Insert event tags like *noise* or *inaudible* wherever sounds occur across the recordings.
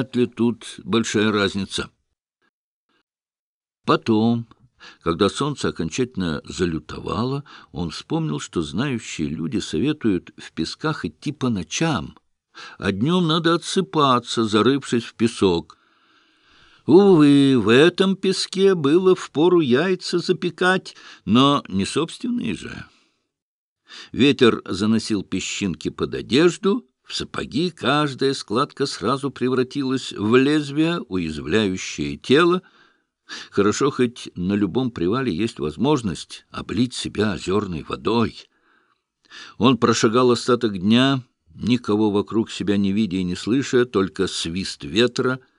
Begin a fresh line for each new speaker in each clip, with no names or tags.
вряд ли тут большая разница. Потом, когда солнце окончательно залютовало, он вспомнил, что знающие люди советуют в песках идти по ночам, а днем надо отсыпаться, зарывшись в песок. Увы, в этом песке было впору яйца запекать, но не собственные же. Ветер заносил песчинки под одежду, в сапоги каждая складка сразу превратилась в лезвие, уязвляющее тело. Хорошо, хоть на любом привале есть возможность облить себя озерной водой. Он прошагал остаток дня, никого вокруг себя не видя и не слыша, только свист ветра —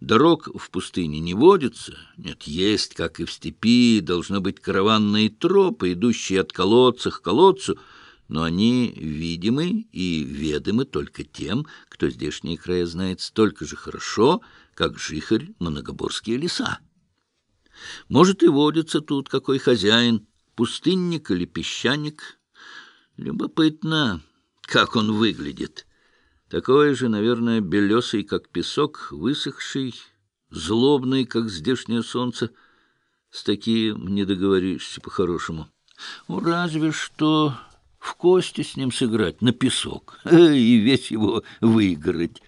Дорог в пустыне не водится, нет, есть, как и в степи, должны быть караванные тропы, идущие от колодца к колодцу, но они видимы и ведомы только тем, кто здешние края знает столько же хорошо, как жихарь многоборские леса. Может, и водится тут какой хозяин, пустынник или песчаник. Любопытно, как он выглядит». Такой же, наверное, белесый, как песок, высохший, злобный, как здешнее солнце. С таким не договоришься по-хорошему. Разве что в кости с ним сыграть, на песок, и весь его выиграть.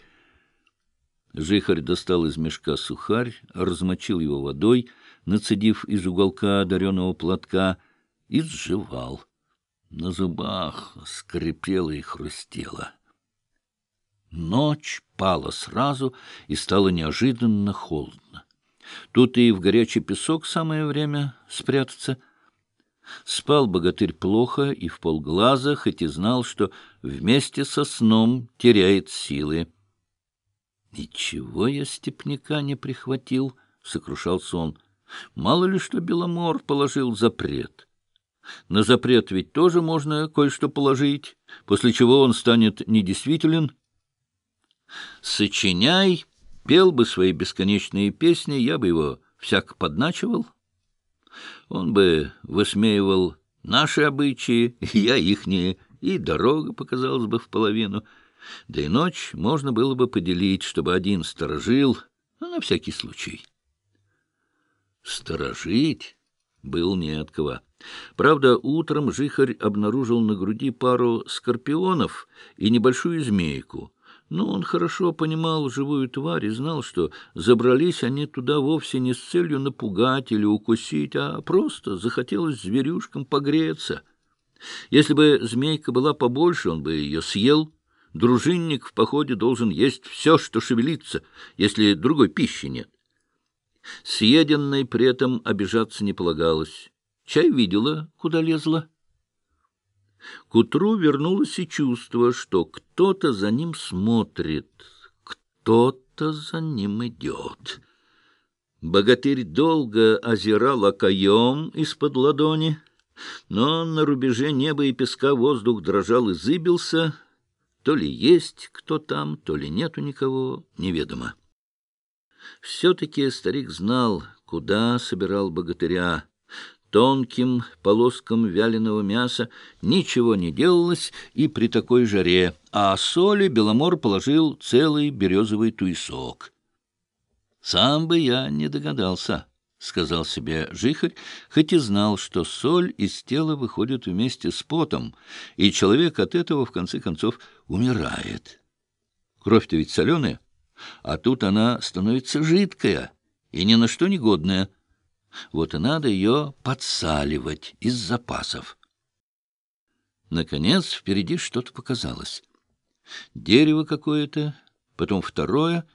Жихарь достал из мешка сухарь, размочил его водой, нацедив из уголка одаренного платка, и сживал. На зубах скрипело и хрустело. Ночь пала сразу и стало неожиданно холодно. Тут и в горячий песок самое время спрятаться. Спал богатырь плохо и в полглаза, хоть и знал, что вместе со сном теряет силы. «Ничего я степняка не прихватил», — сокрушался он. «Мало ли что Беломор положил запрет». На запрет ведь тоже можно кое-что положить, после чего он станет недействителен — Сочиняй, пел бы свои бесконечные песни, я бы его всяко подначивал. Он бы высмеивал наши обычаи, *laughs* я ихние, и дорога показалась бы в половину. Да и ночь можно было бы поделить, чтобы один сторожил, ну, на всякий случай. Сторожить был не от кого. Правда, утром жихарь обнаружил на груди пару скорпионов и небольшую змейку — но он хорошо понимал живую тварь и знал, что забрались они туда вовсе не с целью напугать или укусить, а просто захотелось зверюшкам погреться. Если бы змейка была побольше, он бы ее съел. Дружинник в походе должен есть все, что шевелится, если другой пищи нет. Съеденной при этом обижаться не полагалось. Чай видела, куда лезла. К утру вернулось и чувство, что кто-то за ним смотрит, кто-то за ним идет. Богатырь долго озирал окоем из-под ладони, но на рубеже неба и песка воздух дрожал и зыбился. То ли есть кто там, то ли нету никого, неведомо. Все-таки старик знал, куда собирал богатыря тонким полоскам вяленого мяса ничего не делалось и при такой жаре, а соли Беломор положил целый березовый туесок. «Сам бы я не догадался», — сказал себе жихарь, хоть и знал, что соль из тела выходит вместе с потом, и человек от этого, в конце концов, умирает. Кровь-то ведь соленая, а тут она становится жидкая и ни на что не годная — вот и надо ее подсаливать из запасов. Наконец впереди что-то показалось. Дерево какое-то, потом второе,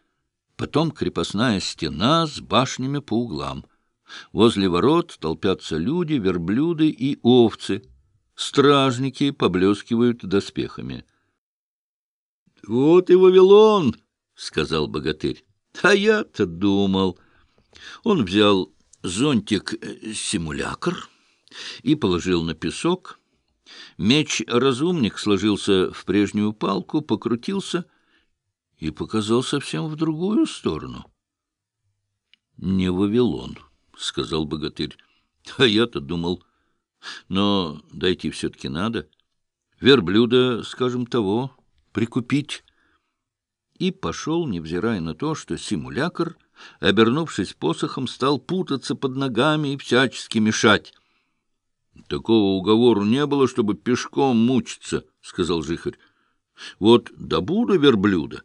потом крепостная стена с башнями по углам. Возле ворот толпятся люди, верблюды и овцы. Стражники поблескивают доспехами. — Вот и Вавилон! — сказал богатырь. — А я-то думал. Он взял зонтик-симулякр и положил на песок. Меч-разумник сложился в прежнюю палку, покрутился и показал совсем в другую сторону. — Не Вавилон, — сказал богатырь. — А я-то думал. Но дойти все-таки надо. Верблюда, скажем, того, прикупить. и пошел, невзирая на то, что симулякр, обернувшись посохом, стал путаться под ногами и всячески мешать. — Такого уговору не было, чтобы пешком мучиться, — сказал жихарь. — Вот добуду верблюда,